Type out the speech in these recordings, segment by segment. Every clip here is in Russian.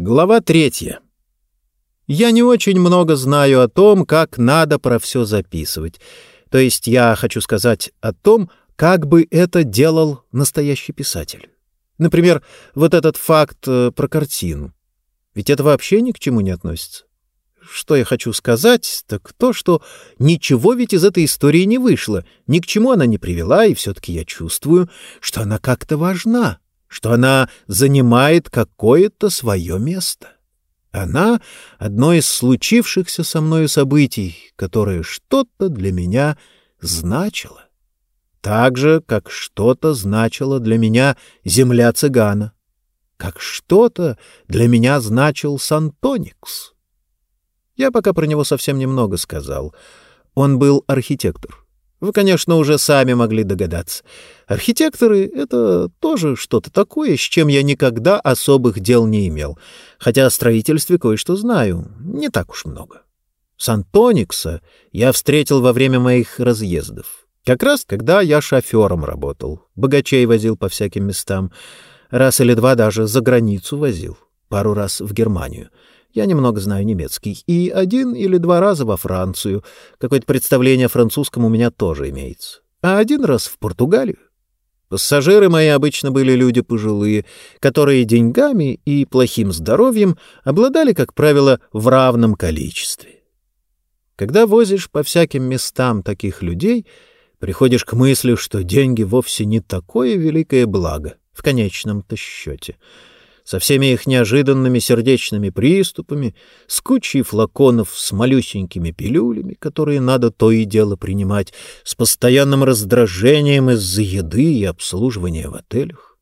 Глава третья. Я не очень много знаю о том, как надо про все записывать. То есть я хочу сказать о том, как бы это делал настоящий писатель. Например, вот этот факт э, про картину. Ведь это вообще ни к чему не относится. Что я хочу сказать, так то, что ничего ведь из этой истории не вышло, ни к чему она не привела, и все-таки я чувствую, что она как-то важна что она занимает какое-то свое место. Она — одно из случившихся со мною событий, которое что-то для меня значило. Так же, как что-то значило для меня земля цыгана, как что-то для меня значил Сантоникс. Я пока про него совсем немного сказал. Он был архитектор. Вы, конечно, уже сами могли догадаться. Архитекторы — это тоже что-то такое, с чем я никогда особых дел не имел, хотя о строительстве кое-что знаю, не так уж много. Сантоникса я встретил во время моих разъездов. Как раз когда я шофером работал, богачей возил по всяким местам, раз или два даже за границу возил, пару раз в Германию — я немного знаю немецкий. И один или два раза во Францию. Какое-то представление о французском у меня тоже имеется. А один раз в Португалию. Пассажиры мои обычно были люди пожилые, которые деньгами и плохим здоровьем обладали, как правило, в равном количестве. Когда возишь по всяким местам таких людей, приходишь к мысли, что деньги вовсе не такое великое благо в конечном-то счете — со всеми их неожиданными сердечными приступами, с кучей флаконов с малюсенькими пилюлями, которые надо то и дело принимать, с постоянным раздражением из-за еды и обслуживания в отелях.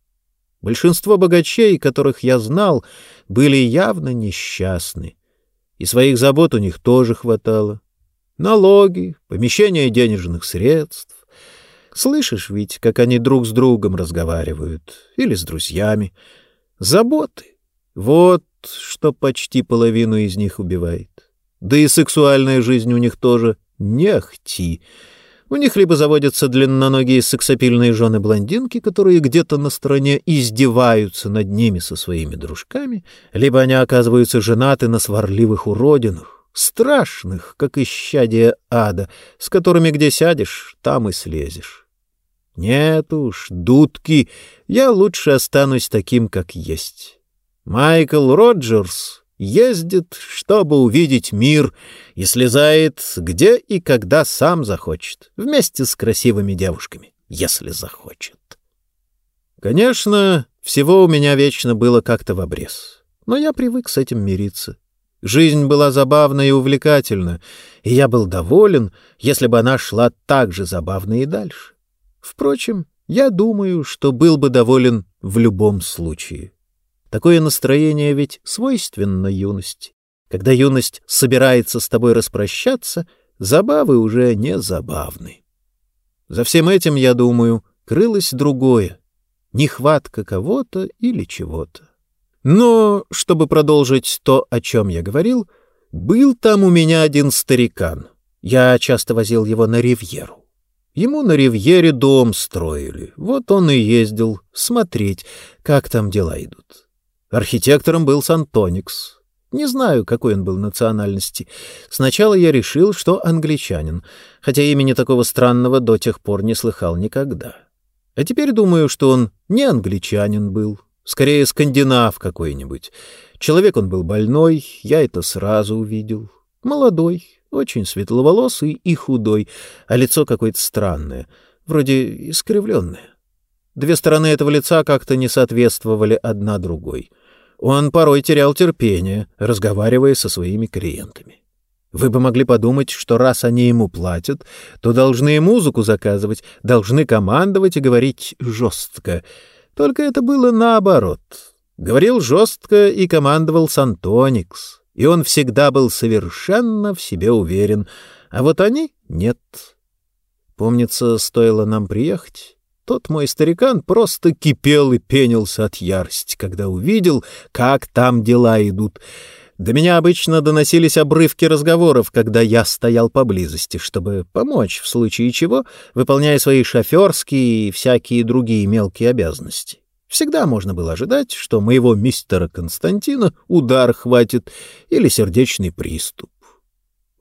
Большинство богачей, которых я знал, были явно несчастны, и своих забот у них тоже хватало. Налоги, помещение денежных средств. Слышишь ведь, как они друг с другом разговаривают, или с друзьями, Заботы. Вот что почти половину из них убивает. Да и сексуальная жизнь у них тоже не ахти. У них либо заводятся длинноногие сексапильные жены-блондинки, которые где-то на стороне издеваются над ними со своими дружками, либо они оказываются женаты на сварливых уродинах, страшных, как исчадие ада, с которыми где сядешь, там и слезешь. Нет уж, дудки, я лучше останусь таким, как есть. Майкл Роджерс ездит, чтобы увидеть мир, и слезает где и когда сам захочет, вместе с красивыми девушками, если захочет. Конечно, всего у меня вечно было как-то в обрез, но я привык с этим мириться. Жизнь была забавна и увлекательна, и я был доволен, если бы она шла так же забавно и дальше. Впрочем, я думаю, что был бы доволен в любом случае. Такое настроение ведь свойственно юности. Когда юность собирается с тобой распрощаться, забавы уже не забавны. За всем этим, я думаю, крылось другое — нехватка кого-то или чего-то. Но, чтобы продолжить то, о чем я говорил, был там у меня один старикан. Я часто возил его на ривьеру. Ему на ривьере дом строили. Вот он и ездил смотреть, как там дела идут. Архитектором был Сантоникс. Не знаю, какой он был национальности. Сначала я решил, что англичанин, хотя имени такого странного до тех пор не слыхал никогда. А теперь думаю, что он не англичанин был, скорее скандинав какой-нибудь. Человек он был больной, я это сразу увидел. Молодой, очень светловолосый и худой, а лицо какое-то странное, вроде искривленное. Две стороны этого лица как-то не соответствовали одна другой. Он порой терял терпение, разговаривая со своими клиентами. Вы бы могли подумать, что раз они ему платят, то должны и музыку заказывать, должны командовать и говорить жестко. Только это было наоборот. Говорил жестко и командовал Сантоникс и он всегда был совершенно в себе уверен, а вот они — нет. Помнится, стоило нам приехать, тот мой старикан просто кипел и пенился от ярости, когда увидел, как там дела идут. До меня обычно доносились обрывки разговоров, когда я стоял поблизости, чтобы помочь, в случае чего, выполняя свои шоферские и всякие другие мелкие обязанности. Всегда можно было ожидать, что моего мистера Константина удар хватит или сердечный приступ.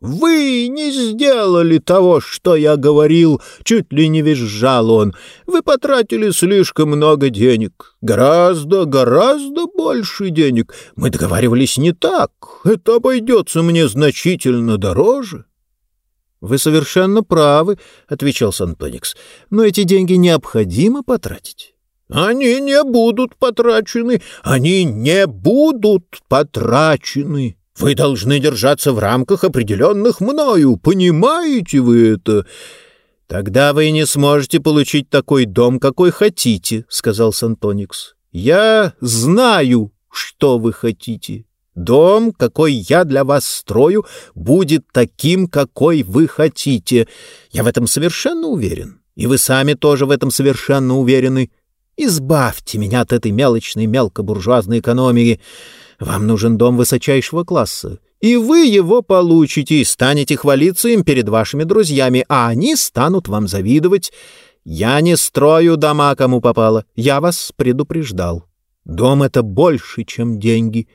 «Вы не сделали того, что я говорил!» — чуть ли не визжал он. «Вы потратили слишком много денег. Гораздо, гораздо больше денег. Мы договаривались не так. Это обойдется мне значительно дороже». «Вы совершенно правы», — отвечал Сантоникс. «Но эти деньги необходимо потратить». «Они не будут потрачены! Они не будут потрачены!» Вы должны держаться в рамках, определенных мною. Понимаете вы это?» «Тогда вы не сможете получить такой дом, какой хотите», — сказал Сантоникс. «Я знаю, что вы хотите. Дом, какой я для вас строю, будет таким, какой вы хотите. Я в этом совершенно уверен. И вы сами тоже в этом совершенно уверены. Избавьте меня от этой мелочной мелкобуржуазной экономии. Вам нужен дом высочайшего класса, и вы его получите и станете хвалиться им перед вашими друзьями, а они станут вам завидовать. Я не строю дома, кому попало. Я вас предупреждал. Дом — это больше, чем деньги.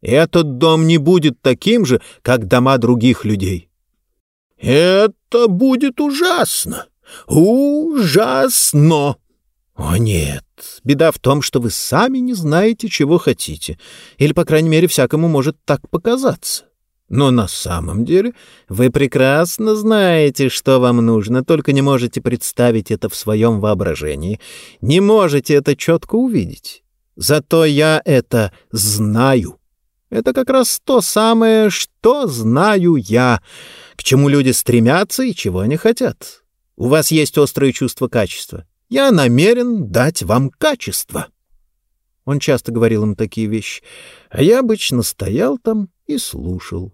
Этот дом не будет таким же, как дома других людей. Это будет ужасно. Ужасно. О нет, беда в том, что вы сами не знаете, чего хотите, или, по крайней мере, всякому может так показаться. Но на самом деле вы прекрасно знаете, что вам нужно, только не можете представить это в своем воображении, не можете это четко увидеть. Зато я это знаю. Это как раз то самое, что знаю я, к чему люди стремятся и чего они хотят. У вас есть острое чувство качества. Я намерен дать вам качество. Он часто говорил им такие вещи, а я обычно стоял там и слушал.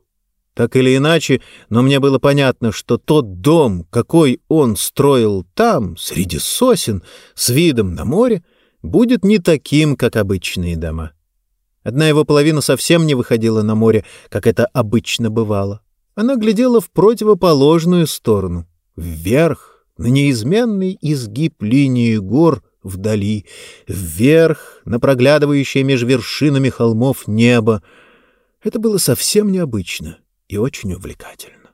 Так или иначе, но мне было понятно, что тот дом, какой он строил там, среди сосен, с видом на море, будет не таким, как обычные дома. Одна его половина совсем не выходила на море, как это обычно бывало. Она глядела в противоположную сторону, вверх, на неизменный изгиб линии гор вдали, вверх, на проглядывающее меж вершинами холмов небо. Это было совсем необычно и очень увлекательно.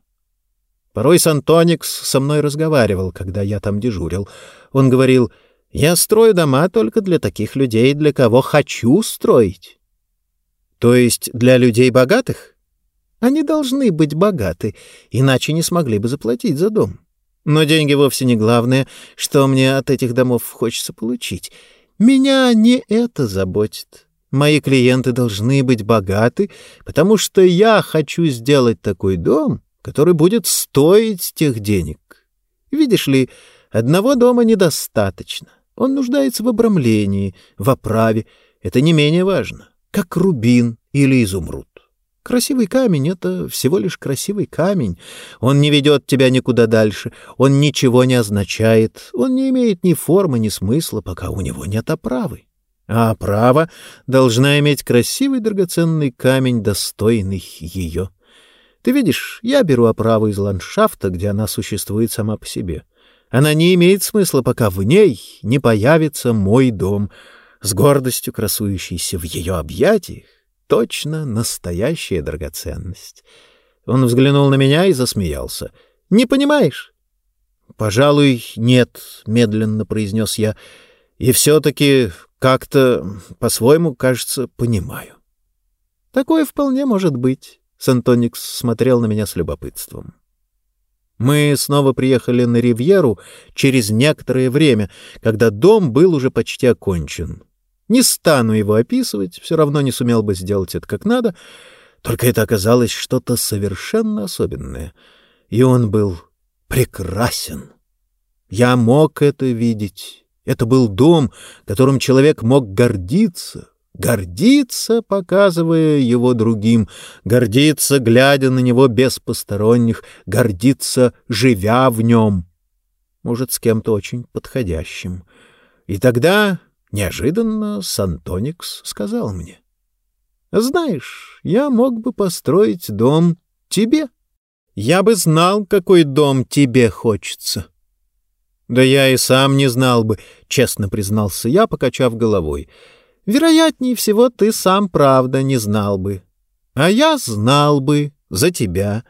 Порой Сантоникс со мной разговаривал, когда я там дежурил. Он говорил, «Я строю дома только для таких людей, для кого хочу строить». То есть для людей богатых? Они должны быть богаты, иначе не смогли бы заплатить за дом. Но деньги вовсе не главное, что мне от этих домов хочется получить. Меня не это заботит. Мои клиенты должны быть богаты, потому что я хочу сделать такой дом, который будет стоить тех денег. Видишь ли, одного дома недостаточно. Он нуждается в обрамлении, в оправе. Это не менее важно, как рубин или изумруд. Красивый камень — это всего лишь красивый камень. Он не ведет тебя никуда дальше, он ничего не означает, он не имеет ни формы, ни смысла, пока у него нет оправы. А оправа должна иметь красивый драгоценный камень, достойный ее. Ты видишь, я беру оправу из ландшафта, где она существует сама по себе. Она не имеет смысла, пока в ней не появится мой дом, с гордостью красующийся в ее объятиях, точно настоящая драгоценность. Он взглянул на меня и засмеялся. «Не понимаешь?» «Пожалуй, нет», — медленно произнес я. «И все-таки как-то по-своему, кажется, понимаю». «Такое вполне может быть», — Сантоникс смотрел на меня с любопытством. Мы снова приехали на Ривьеру через некоторое время, когда дом был уже почти окончен. Не стану его описывать, все равно не сумел бы сделать это как надо, только это оказалось что-то совершенно особенное, и он был прекрасен. Я мог это видеть. Это был дом, которым человек мог гордиться, гордиться, показывая его другим, гордиться, глядя на него без посторонних, гордиться, живя в нем, может, с кем-то очень подходящим. И тогда Неожиданно Сантоникс сказал мне. «Знаешь, я мог бы построить дом тебе. Я бы знал, какой дом тебе хочется». «Да я и сам не знал бы», — честно признался я, покачав головой. «Вероятнее всего, ты сам правда не знал бы. А я знал бы за тебя.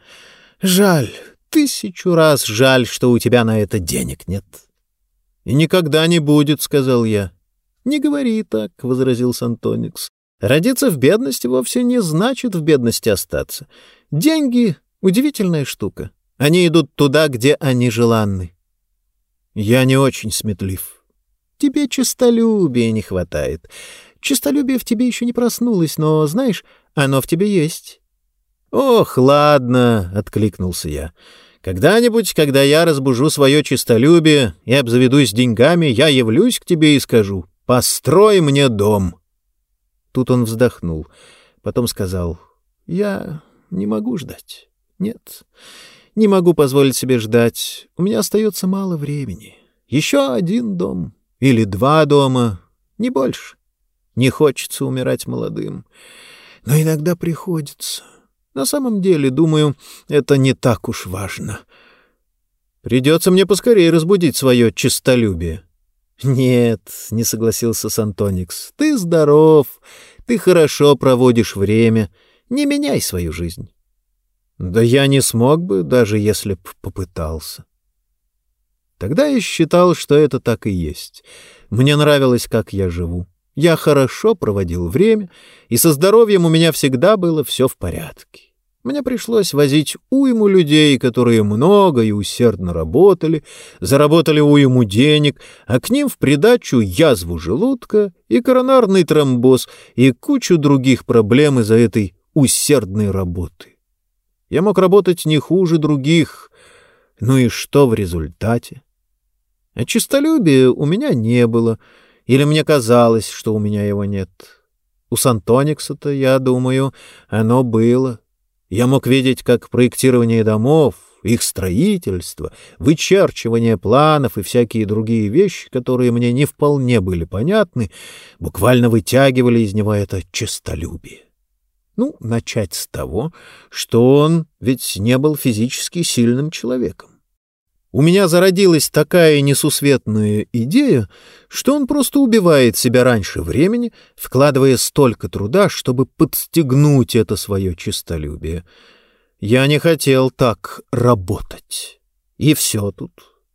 Жаль, тысячу раз жаль, что у тебя на это денег нет». «И никогда не будет», — сказал я. «Не говори так», — возразил Сантоникс. «Родиться в бедности вовсе не значит в бедности остаться. Деньги — удивительная штука. Они идут туда, где они желанны». «Я не очень сметлив». «Тебе честолюбия не хватает. Честолюбие в тебе еще не проснулось, но, знаешь, оно в тебе есть». «Ох, ладно», — откликнулся я. Когда-нибудь, когда я разбужу свое честолюбие и обзаведусь деньгами, я явлюсь к тебе и скажу «Построй мне дом». Тут он вздохнул, потом сказал «Я не могу ждать. Нет, не могу позволить себе ждать. У меня остается мало времени. Еще один дом или два дома, не больше. Не хочется умирать молодым, но иногда приходится». На самом деле, думаю, это не так уж важно. Придется мне поскорее разбудить свое честолюбие. Нет, не согласился Сантоникс. Ты здоров, ты хорошо проводишь время. Не меняй свою жизнь. Да я не смог бы, даже если б попытался. Тогда я считал, что это так и есть. Мне нравилось, как я живу. Я хорошо проводил время, и со здоровьем у меня всегда было все в порядке. Мне пришлось возить уйму людей, которые много и усердно работали, заработали уйму денег, а к ним в придачу язву желудка и коронарный тромбоз и кучу других проблем из-за этой усердной работы. Я мог работать не хуже других, ну и что в результате? А честолюбия у меня не было — или мне казалось, что у меня его нет? У Сантоникса-то, я думаю, оно было. Я мог видеть, как проектирование домов, их строительство, вычерчивание планов и всякие другие вещи, которые мне не вполне были понятны, буквально вытягивали из него это честолюбие. Ну, начать с того, что он ведь не был физически сильным человеком. У меня зародилась такая несусветная идея, что он просто убивает себя раньше времени, вкладывая столько труда, чтобы подстегнуть это свое честолюбие. Я не хотел так работать. И все тут.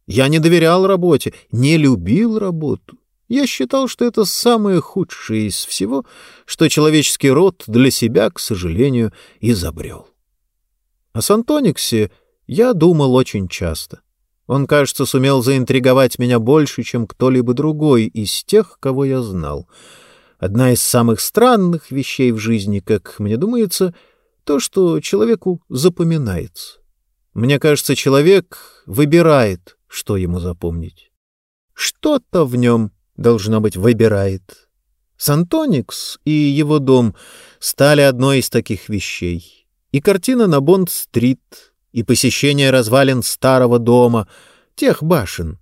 Я не доверял работе, не любил работу. Я считал, что это самое худшее из всего, что человеческий род для себя, к сожалению, изобрел. О Сантониксе я думал очень часто. Он, кажется, сумел заинтриговать меня больше, чем кто-либо другой из тех, кого я знал. Одна из самых странных вещей в жизни, как мне думается, то, что человеку запоминается. Мне кажется, человек выбирает, что ему запомнить. Что-то в нем, должно быть, выбирает. Сантоникс и его дом стали одной из таких вещей. И картина на Бонд-стрит — и посещение развалин старого дома, тех башен,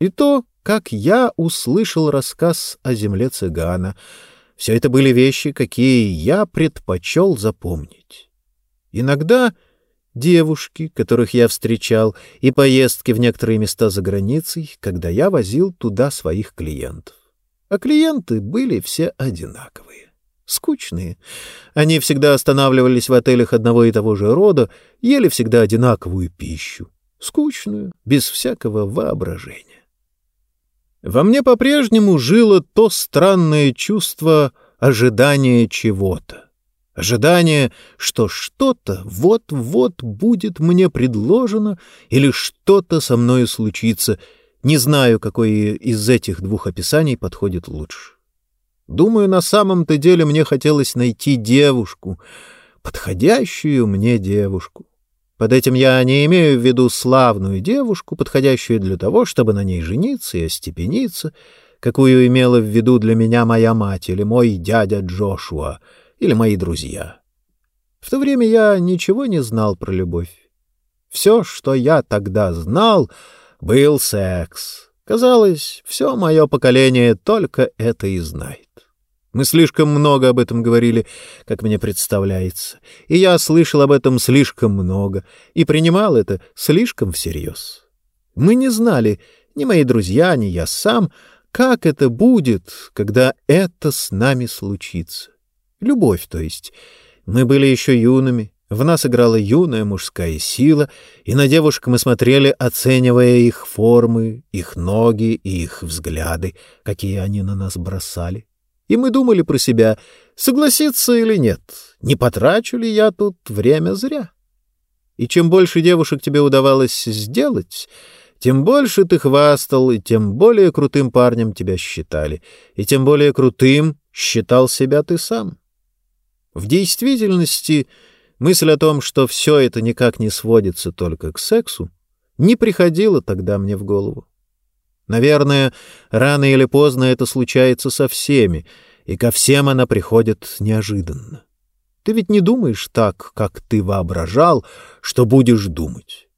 и то, как я услышал рассказ о земле цыгана. Все это были вещи, какие я предпочел запомнить. Иногда девушки, которых я встречал, и поездки в некоторые места за границей, когда я возил туда своих клиентов. А клиенты были все одинаковые скучные. Они всегда останавливались в отелях одного и того же рода, ели всегда одинаковую пищу, скучную, без всякого воображения. Во мне по-прежнему жило то странное чувство ожидания чего-то. Ожидание, что что-то вот-вот будет мне предложено или что-то со мною случится. Не знаю, какое из этих двух описаний подходит лучше. Думаю, на самом-то деле мне хотелось найти девушку, подходящую мне девушку. Под этим я не имею в виду славную девушку, подходящую для того, чтобы на ней жениться и остепениться, какую имела в виду для меня моя мать или мой дядя Джошуа, или мои друзья. В то время я ничего не знал про любовь. Все, что я тогда знал, был секс. Казалось, все мое поколение только это и знает. Мы слишком много об этом говорили, как мне представляется, и я слышал об этом слишком много и принимал это слишком всерьез. Мы не знали ни мои друзья, ни я сам, как это будет, когда это с нами случится. Любовь, то есть. Мы были еще юными, в нас играла юная мужская сила, и на девушек мы смотрели, оценивая их формы, их ноги и их взгляды, какие они на нас бросали. И мы думали про себя, согласиться или нет, не потрачу ли я тут время зря. И чем больше девушек тебе удавалось сделать, тем больше ты хвастал, и тем более крутым парнем тебя считали, и тем более крутым считал себя ты сам. В действительности мысль о том, что все это никак не сводится только к сексу, не приходила тогда мне в голову. Наверное, рано или поздно это случается со всеми, и ко всем она приходит неожиданно. Ты ведь не думаешь так, как ты воображал, что будешь думать.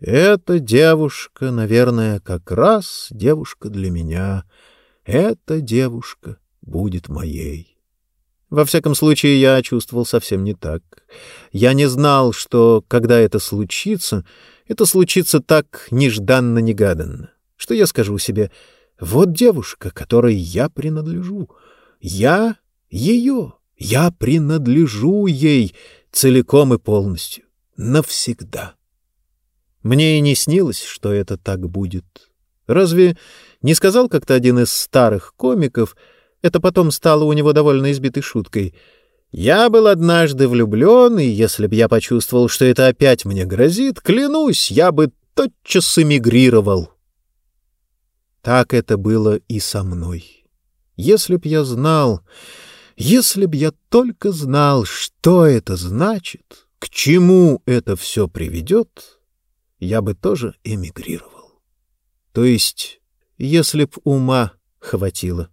Эта девушка, наверное, как раз девушка для меня. Эта девушка будет моей. Во всяком случае, я чувствовал совсем не так. Я не знал, что, когда это случится, это случится так нежданно-негаданно, что я скажу себе «Вот девушка, которой я принадлежу. Я ее, я принадлежу ей целиком и полностью, навсегда». Мне и не снилось, что это так будет. Разве не сказал как-то один из старых комиков — это потом стало у него довольно избитой шуткой. «Я был однажды влюблен, и если б я почувствовал, что это опять мне грозит, клянусь, я бы тотчас эмигрировал». Так это было и со мной. Если б я знал, если б я только знал, что это значит, к чему это все приведет, я бы тоже эмигрировал. То есть, если б ума хватило.